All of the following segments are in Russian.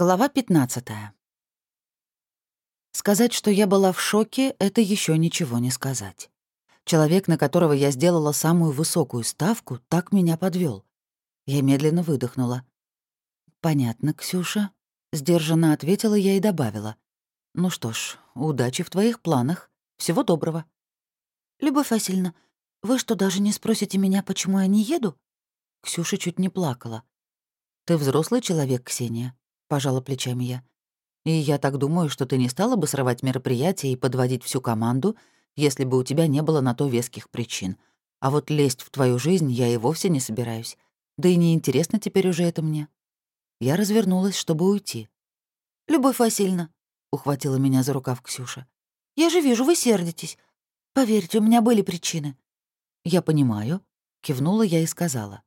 Глава 15. Сказать, что я была в шоке, это еще ничего не сказать. Человек, на которого я сделала самую высокую ставку, так меня подвел. Я медленно выдохнула. «Понятно, Ксюша», — сдержанно ответила я и добавила. «Ну что ж, удачи в твоих планах. Всего доброго». «Любовь Васильевна, вы что, даже не спросите меня, почему я не еду?» Ксюша чуть не плакала. «Ты взрослый человек, Ксения. — пожала плечами я. «И я так думаю, что ты не стала бы срывать мероприятие и подводить всю команду, если бы у тебя не было на то веских причин. А вот лезть в твою жизнь я и вовсе не собираюсь. Да и неинтересно теперь уже это мне». Я развернулась, чтобы уйти. «Любовь Васильевна», — ухватила меня за рукав Ксюша. «Я же вижу, вы сердитесь. Поверьте, у меня были причины». «Я понимаю», — кивнула я и сказала.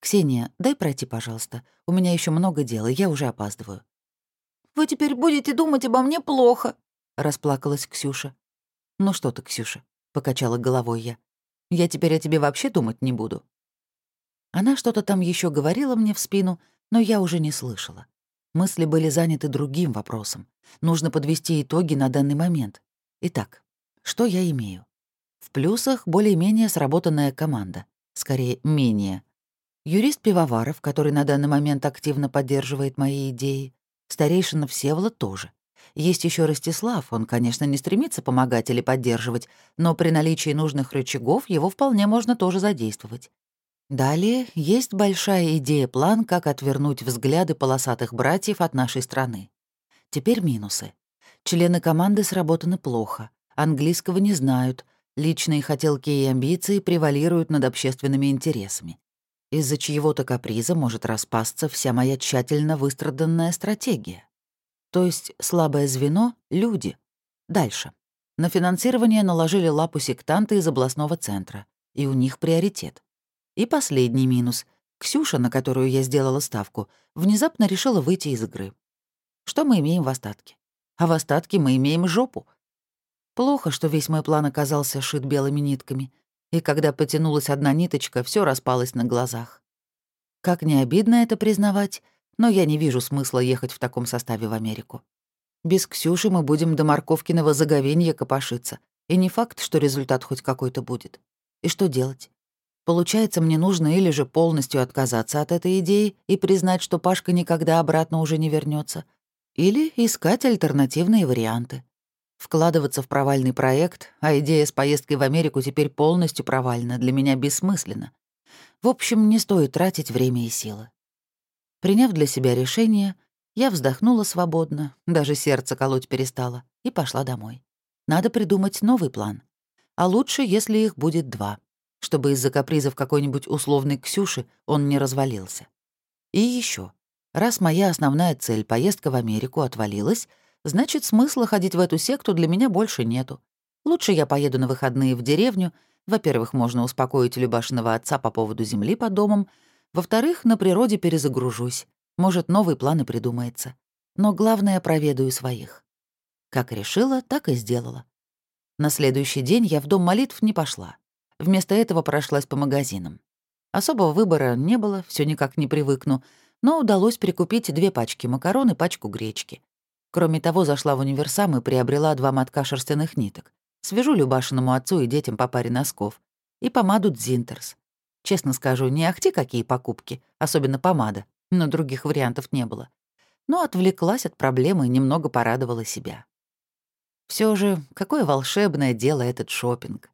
«Ксения, дай пройти, пожалуйста. У меня еще много дел, и я уже опаздываю». «Вы теперь будете думать обо мне плохо», — расплакалась Ксюша. «Ну что ты, Ксюша», — покачала головой я. «Я теперь о тебе вообще думать не буду». Она что-то там еще говорила мне в спину, но я уже не слышала. Мысли были заняты другим вопросом. Нужно подвести итоги на данный момент. Итак, что я имею? В плюсах более-менее сработанная команда. Скорее, менее. Юрист Пивоваров, который на данный момент активно поддерживает мои идеи. Старейшина Всеволод тоже. Есть еще Ростислав, он, конечно, не стремится помогать или поддерживать, но при наличии нужных рычагов его вполне можно тоже задействовать. Далее есть большая идея-план, как отвернуть взгляды полосатых братьев от нашей страны. Теперь минусы. Члены команды сработаны плохо, английского не знают, личные хотелки и амбиции превалируют над общественными интересами. Из-за чьего-то каприза может распасться вся моя тщательно выстраданная стратегия. То есть слабое звено — люди. Дальше. На финансирование наложили лапу сектанты из областного центра, и у них приоритет. И последний минус. Ксюша, на которую я сделала ставку, внезапно решила выйти из игры. Что мы имеем в остатке? А в остатке мы имеем жопу. Плохо, что весь мой план оказался шит белыми нитками — и когда потянулась одна ниточка, все распалось на глазах. Как не обидно это признавать, но я не вижу смысла ехать в таком составе в Америку. Без Ксюши мы будем до Марковкиного заговенья копошиться, и не факт, что результат хоть какой-то будет. И что делать? Получается, мне нужно или же полностью отказаться от этой идеи и признать, что Пашка никогда обратно уже не вернется, или искать альтернативные варианты. Вкладываться в провальный проект, а идея с поездкой в Америку теперь полностью провальна, для меня бессмысленно. В общем, не стоит тратить время и силы. Приняв для себя решение, я вздохнула свободно, даже сердце колоть перестало, и пошла домой. Надо придумать новый план. А лучше, если их будет два, чтобы из-за капризов какой-нибудь условной Ксюши он не развалился. И еще, раз моя основная цель — поездка в Америку отвалилась — значит, смысла ходить в эту секту для меня больше нету. Лучше я поеду на выходные в деревню. Во-первых, можно успокоить Любашиного отца по поводу земли под домом. Во-вторых, на природе перезагружусь. Может, новый план и придумается. Но главное, проведаю своих. Как решила, так и сделала. На следующий день я в дом молитв не пошла. Вместо этого прошлась по магазинам. Особого выбора не было, все никак не привыкну, но удалось прикупить две пачки макарон и пачку гречки. Кроме того, зашла в универсам и приобрела два мотка шерстяных ниток. Свяжу Любашиному отцу и детям по паре носков. И помаду Дзинтерс. Честно скажу, не ахти какие покупки, особенно помада, но других вариантов не было. Но отвлеклась от проблемы и немного порадовала себя. Все же, какое волшебное дело этот шопинг.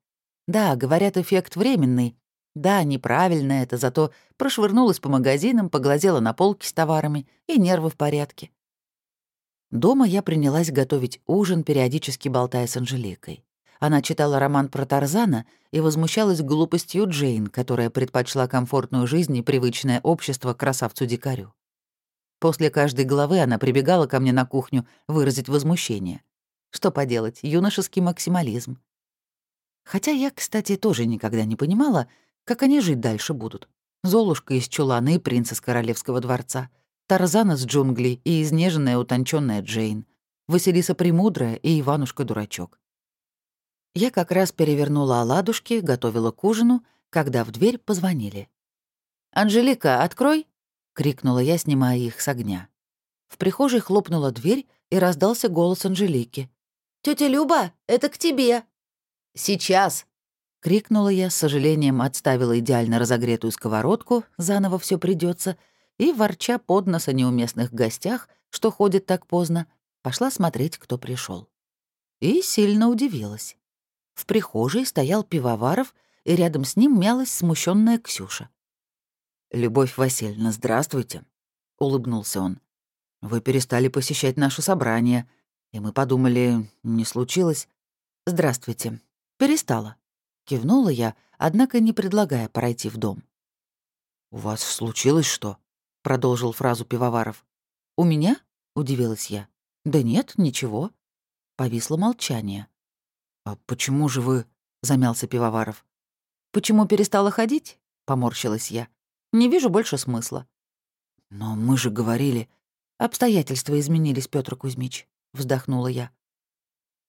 Да, говорят, эффект временный. Да, неправильно это, зато прошвырнулась по магазинам, поглазела на полки с товарами, и нервы в порядке. Дома я принялась готовить ужин, периодически болтая с Анжеликой. Она читала роман про Тарзана и возмущалась глупостью Джейн, которая предпочла комфортную жизнь и привычное общество красавцу-дикарю. После каждой главы она прибегала ко мне на кухню выразить возмущение. Что поделать, юношеский максимализм. Хотя я, кстати, тоже никогда не понимала, как они жить дальше будут. Золушка из чулана и принц из королевского дворца — Тарзан из джунглей и изнеженная утонченная Джейн, Василиса Премудрая и Иванушка-дурачок. Я как раз перевернула оладушки, готовила к ужину, когда в дверь позвонили. «Анжелика, открой!» — крикнула я, снимая их с огня. В прихожей хлопнула дверь, и раздался голос Анжелики. «Тётя Люба, это к тебе!» «Сейчас!» — крикнула я, с сожалением отставила идеально разогретую сковородку, заново все придется, и, ворча под нос о неуместных гостях, что ходит так поздно, пошла смотреть, кто пришел. И сильно удивилась. В прихожей стоял пивоваров, и рядом с ним мялась смущенная Ксюша. «Любовь Васильевна, здравствуйте», — улыбнулся он. «Вы перестали посещать наше собрание, и мы подумали, не случилось...» «Здравствуйте. Перестала», — кивнула я, однако не предлагая пройти в дом. «У вас случилось что?» — продолжил фразу Пивоваров. «У меня?» — удивилась я. «Да нет, ничего». Повисло молчание. «А почему же вы...» — замялся Пивоваров. «Почему перестала ходить?» — поморщилась я. «Не вижу больше смысла». «Но мы же говорили...» «Обстоятельства изменились, Петр Кузьмич», — вздохнула я.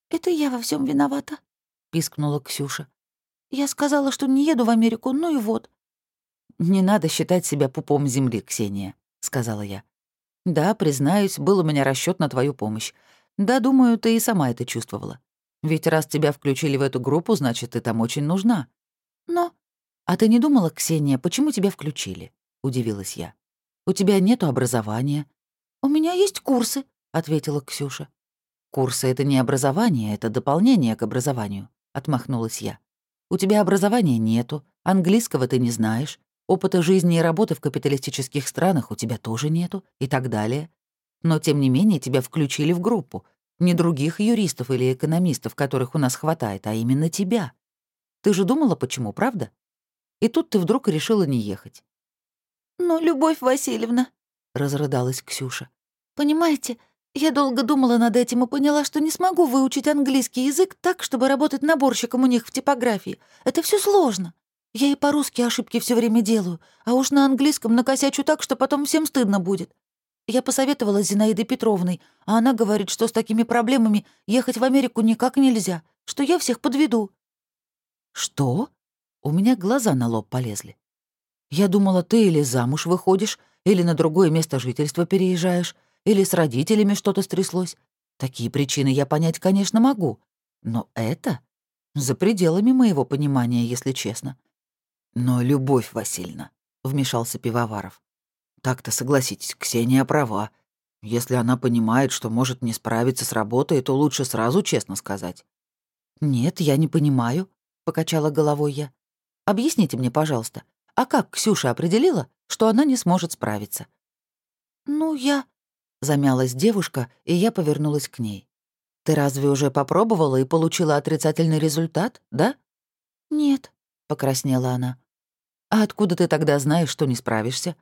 «Это я во всем виновата», — пискнула Ксюша. «Я сказала, что не еду в Америку, ну и вот». «Не надо считать себя пупом земли, Ксения», — сказала я. «Да, признаюсь, был у меня расчет на твою помощь. Да, думаю, ты и сама это чувствовала. Ведь раз тебя включили в эту группу, значит, ты там очень нужна. Но... А ты не думала, Ксения, почему тебя включили? Удивилась я. У тебя нету образования. У меня есть курсы, ответила Ксюша. Курсы — это не образование, это дополнение к образованию, отмахнулась я. У тебя образования нету, английского ты не знаешь, опыта жизни и работы в капиталистических странах у тебя тоже нету и так далее. Но, тем не менее, тебя включили в группу, не других юристов или экономистов, которых у нас хватает, а именно тебя. Ты же думала, почему, правда? И тут ты вдруг решила не ехать. «Ну, Любовь Васильевна», — разрыдалась Ксюша, «понимаете, я долго думала над этим и поняла, что не смогу выучить английский язык так, чтобы работать наборщиком у них в типографии. Это все сложно. Я и по-русски ошибки все время делаю, а уж на английском накосячу так, что потом всем стыдно будет. Я посоветовала с Зинаидой Петровной, а она говорит, что с такими проблемами ехать в Америку никак нельзя, что я всех подведу». «Что?» У меня глаза на лоб полезли. «Я думала, ты или замуж выходишь, или на другое место жительства переезжаешь, или с родителями что-то стряслось. Такие причины я понять, конечно, могу. Но это за пределами моего понимания, если честно». «Но, Любовь Васильевна», — вмешался Пивоваров, так-то согласитесь, Ксения права. Если она понимает, что может не справиться с работой, то лучше сразу честно сказать. «Нет, я не понимаю», — покачала головой я. «Объясните мне, пожалуйста, а как Ксюша определила, что она не сможет справиться?» «Ну, я...» — замялась девушка, и я повернулась к ней. «Ты разве уже попробовала и получила отрицательный результат, да?» «Нет», — покраснела она. «А откуда ты тогда знаешь, что не справишься?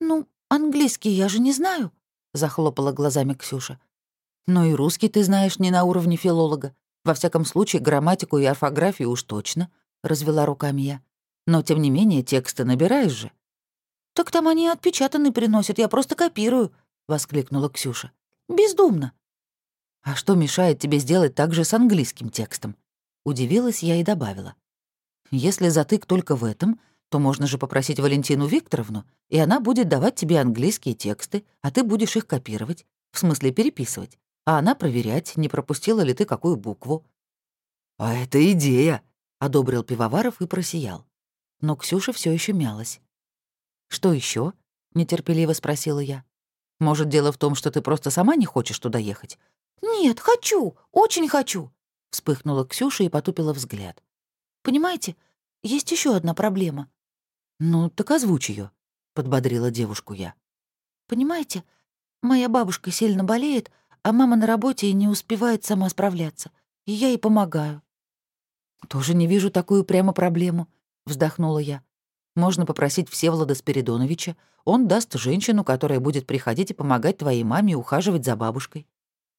«Ну, английский я же не знаю», — захлопала глазами Ксюша. «Ну и русский ты знаешь не на уровне филолога. Во всяком случае, грамматику и орфографию уж точно», — развела руками я. «Но, тем не менее, тексты набираешь же». «Так там они отпечатанные приносят, я просто копирую», — воскликнула Ксюша. «Бездумно». «А что мешает тебе сделать так же с английским текстом?» Удивилась я и добавила. «Если затык только в этом, то можно же попросить Валентину Викторовну, и она будет давать тебе английские тексты, а ты будешь их копировать, в смысле переписывать, а она проверять, не пропустила ли ты какую букву. «А это идея!» — одобрил Пивоваров и просиял. Но Ксюша все еще мялась. «Что еще? нетерпеливо спросила я. «Может, дело в том, что ты просто сама не хочешь туда ехать?» «Нет, хочу, очень хочу!» — вспыхнула Ксюша и потупила взгляд. «Понимаете, есть еще одна проблема. «Ну, так озвучь ее, подбодрила девушку я. «Понимаете, моя бабушка сильно болеет, а мама на работе и не успевает сама справляться, и я ей помогаю». «Тоже не вижу такую прямо проблему», — вздохнула я. «Можно попросить Всеволода Спиридоновича, он даст женщину, которая будет приходить и помогать твоей маме ухаживать за бабушкой.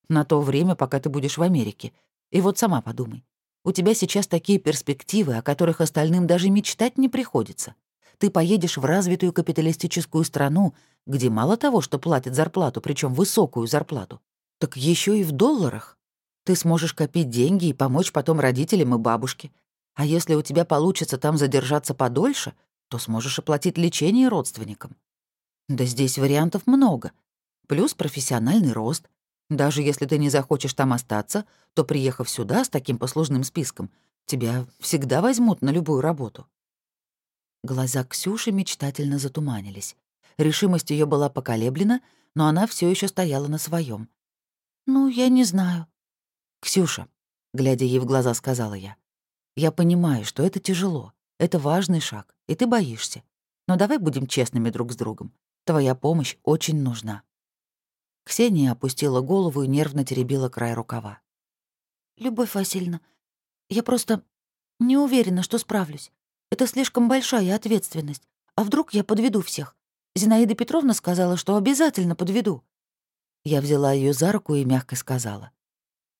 На то время, пока ты будешь в Америке. И вот сама подумай. У тебя сейчас такие перспективы, о которых остальным даже мечтать не приходится ты поедешь в развитую капиталистическую страну, где мало того, что платят зарплату, причем высокую зарплату, так еще и в долларах. Ты сможешь копить деньги и помочь потом родителям и бабушке. А если у тебя получится там задержаться подольше, то сможешь оплатить лечение родственникам. Да здесь вариантов много. плюс профессиональный рост. Даже если ты не захочешь там остаться, то, приехав сюда с таким послужным списком, тебя всегда возьмут на любую работу». Глаза Ксюши мечтательно затуманились. Решимость ее была поколеблена, но она все еще стояла на своем. «Ну, я не знаю». «Ксюша», — глядя ей в глаза, сказала я, «я понимаю, что это тяжело, это важный шаг, и ты боишься. Но давай будем честными друг с другом. Твоя помощь очень нужна». Ксения опустила голову и нервно теребила край рукава. «Любовь Васильевна, я просто не уверена, что справлюсь. Это слишком большая ответственность. А вдруг я подведу всех? Зинаида Петровна сказала, что обязательно подведу. Я взяла ее за руку и мягко сказала.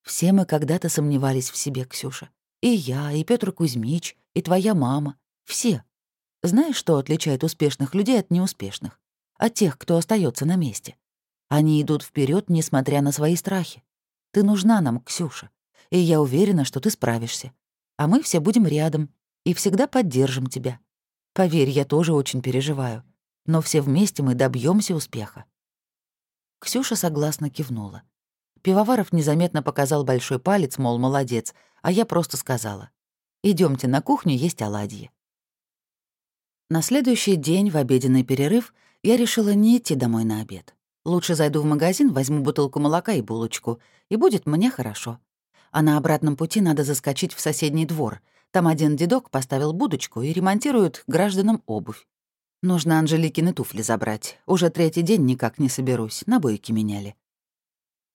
«Все мы когда-то сомневались в себе, Ксюша. И я, и Петр Кузьмич, и твоя мама. Все. Знаешь, что отличает успешных людей от неуспешных? От тех, кто остается на месте. Они идут вперед, несмотря на свои страхи. Ты нужна нам, Ксюша. И я уверена, что ты справишься. А мы все будем рядом, и всегда поддержим тебя. Поверь, я тоже очень переживаю. Но все вместе мы добьемся успеха». Ксюша согласно кивнула. Пивоваров незаметно показал большой палец, мол, молодец, а я просто сказала. идемте на кухню есть оладьи». На следующий день, в обеденный перерыв, я решила не идти домой на обед. Лучше зайду в магазин, возьму бутылку молока и булочку, и будет мне хорошо. А на обратном пути надо заскочить в соседний двор — там один дедок поставил будочку и ремонтирует гражданам обувь. Нужно Анжеликины туфли забрать. Уже третий день никак не соберусь, на бойки меняли.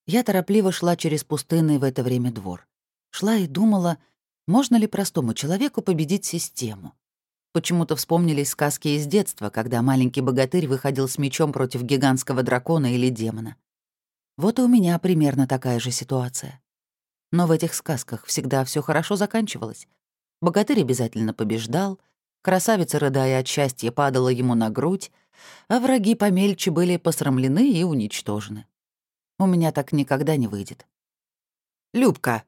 Я торопливо шла через пустынный в это время двор. Шла и думала, можно ли простому человеку победить систему. Почему-то вспомнились сказки из детства, когда маленький богатырь выходил с мечом против гигантского дракона или демона. Вот и у меня примерно такая же ситуация. Но в этих сказках всегда все хорошо заканчивалось. Богатырь обязательно побеждал, красавица, рыдая от счастья, падала ему на грудь, а враги помельче были посрамлены и уничтожены. У меня так никогда не выйдет. «Любка!»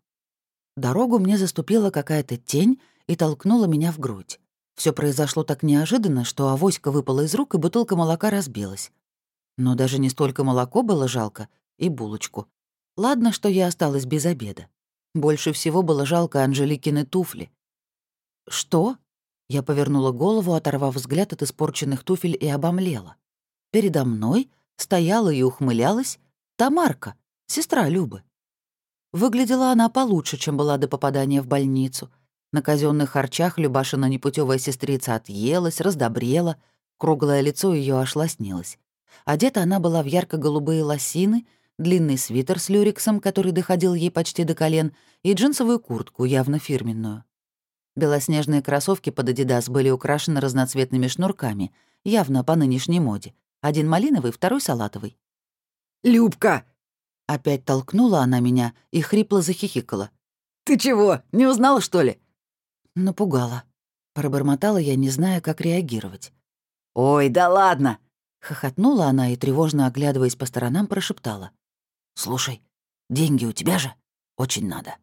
Дорогу мне заступила какая-то тень и толкнула меня в грудь. Все произошло так неожиданно, что авоська выпала из рук, и бутылка молока разбилась. Но даже не столько молоко было жалко, и булочку. Ладно, что я осталась без обеда. Больше всего было жалко Анжеликины туфли. «Что?» Я повернула голову, оторвав взгляд от испорченных туфель и обомлела. Передо мной стояла и ухмылялась Тамарка, сестра Любы. Выглядела она получше, чем была до попадания в больницу. На казенных харчах Любашина непутевая сестрица отъелась, раздобрела, круглое лицо ее аж лоснилось. Одета она была в ярко-голубые лосины, длинный свитер с люрексом, который доходил ей почти до колен, и джинсовую куртку, явно фирменную. Белоснежные кроссовки под «Адидас» были украшены разноцветными шнурками, явно по нынешней моде. Один малиновый, второй салатовый. «Любка!» Опять толкнула она меня и хрипло захихикала. «Ты чего, не узнала, что ли?» Напугала. Пробормотала я, не зная, как реагировать. «Ой, да ладно!» Хохотнула она и, тревожно оглядываясь по сторонам, прошептала. «Слушай, деньги у тебя же? Очень надо».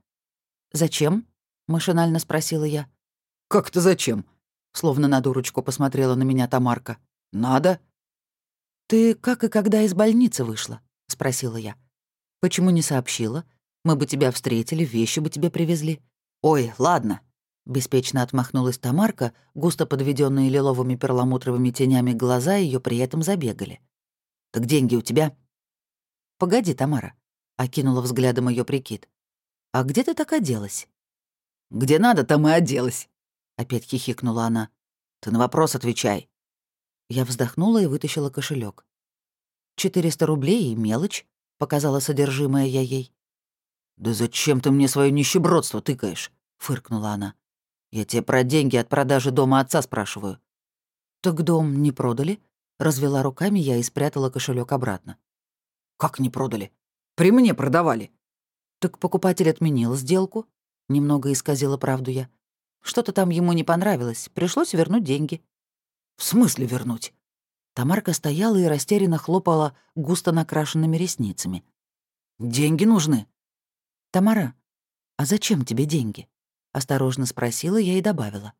«Зачем?» — машинально спросила я. «Как-то зачем?» — словно на дурочку посмотрела на меня Тамарка. «Надо». «Ты как и когда из больницы вышла?» — спросила я. «Почему не сообщила? Мы бы тебя встретили, вещи бы тебе привезли». «Ой, ладно», — беспечно отмахнулась Тамарка, густо подведенные лиловыми перламутровыми тенями глаза ее при этом забегали. «Так деньги у тебя?» «Погоди, Тамара», — окинула взглядом ее прикид. «А где ты так оделась?» Где надо, там и оделась. Опять хихикнула она. Ты на вопрос отвечай. Я вздохнула и вытащила кошелек. «Четыреста рублей и мелочь», — показала содержимое я ей. «Да зачем ты мне свое нищебродство тыкаешь?» — фыркнула она. «Я тебе про деньги от продажи дома отца спрашиваю». «Так дом не продали?» — развела руками я и спрятала кошелек обратно. «Как не продали? При мне продавали». «Так покупатель отменил сделку?» Немного исказила правду я. Что-то там ему не понравилось, пришлось вернуть деньги. «В смысле вернуть?» Тамарка стояла и растерянно хлопала густо накрашенными ресницами. «Деньги нужны». «Тамара, а зачем тебе деньги?» — осторожно спросила я и добавила.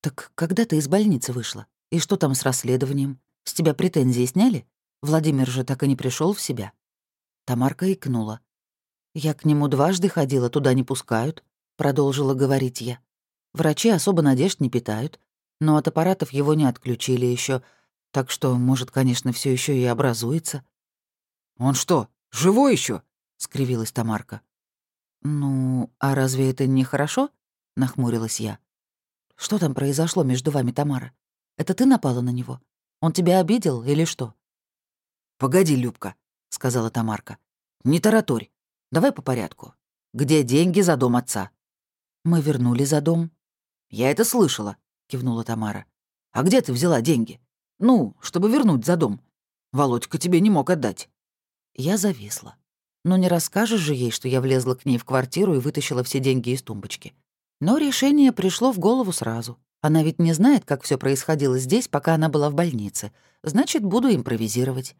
«Так когда ты из больницы вышла? И что там с расследованием? С тебя претензии сняли? Владимир же так и не пришел в себя. Тамарка икнула. «Я к нему дважды ходила, туда не пускают», — продолжила говорить я. «Врачи особо надежд не питают, но от аппаратов его не отключили еще, так что, может, конечно, все еще и образуется». «Он что, живой еще? скривилась Тамарка. «Ну, а разве это не хорошо?» — нахмурилась я. «Что там произошло между вами, Тамара? Это ты напала на него? Он тебя обидел или что?» «Погоди, Любка», — сказала Тамарка. «Не тараторь. Давай по порядку. Где деньги за дом отца?» «Мы вернули за дом». «Я это слышала», — кивнула Тамара. «А где ты взяла деньги? Ну, чтобы вернуть за дом. Володька тебе не мог отдать». Я зависла. Ну не расскажешь же ей, что я влезла к ней в квартиру и вытащила все деньги из тумбочки. Но решение пришло в голову сразу. Она ведь не знает, как все происходило здесь, пока она была в больнице. Значит, буду импровизировать.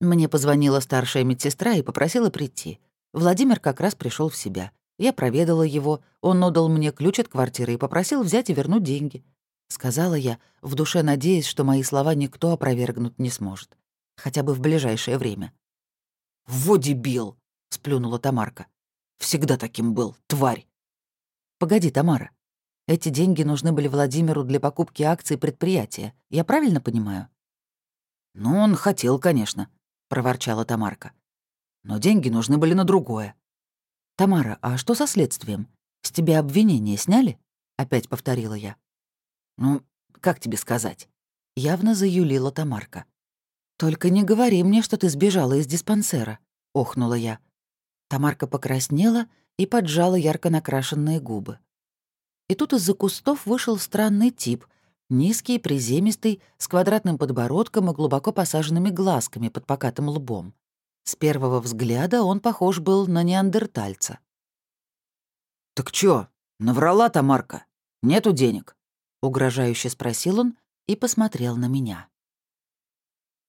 Мне позвонила старшая медсестра и попросила прийти. Владимир как раз пришел в себя. Я проведала его, он отдал мне ключ от квартиры и попросил взять и вернуть деньги. Сказала я, в душе надеясь, что мои слова никто опровергнуть не сможет. Хотя бы в ближайшее время. «Во дебил!» — сплюнула Тамарка. «Всегда таким был, тварь!» «Погоди, Тамара. Эти деньги нужны были Владимиру для покупки акций предприятия. Я правильно понимаю?» «Ну, он хотел, конечно», — проворчала Тамарка. «Но деньги нужны были на другое». «Тамара, а что со следствием? С тебя обвинение сняли?» — опять повторила я. «Ну, как тебе сказать?» Явно заюлила Тамарка. «Только не говори мне, что ты сбежала из диспансера», — охнула я. Тамарка покраснела и поджала ярко накрашенные губы. И тут из-за кустов вышел странный тип, низкий, приземистый, с квадратным подбородком и глубоко посаженными глазками под покатым лбом. С первого взгляда он похож был на неандертальца. «Так чё, наврала Тамарка? Нету денег?» — угрожающе спросил он и посмотрел на меня.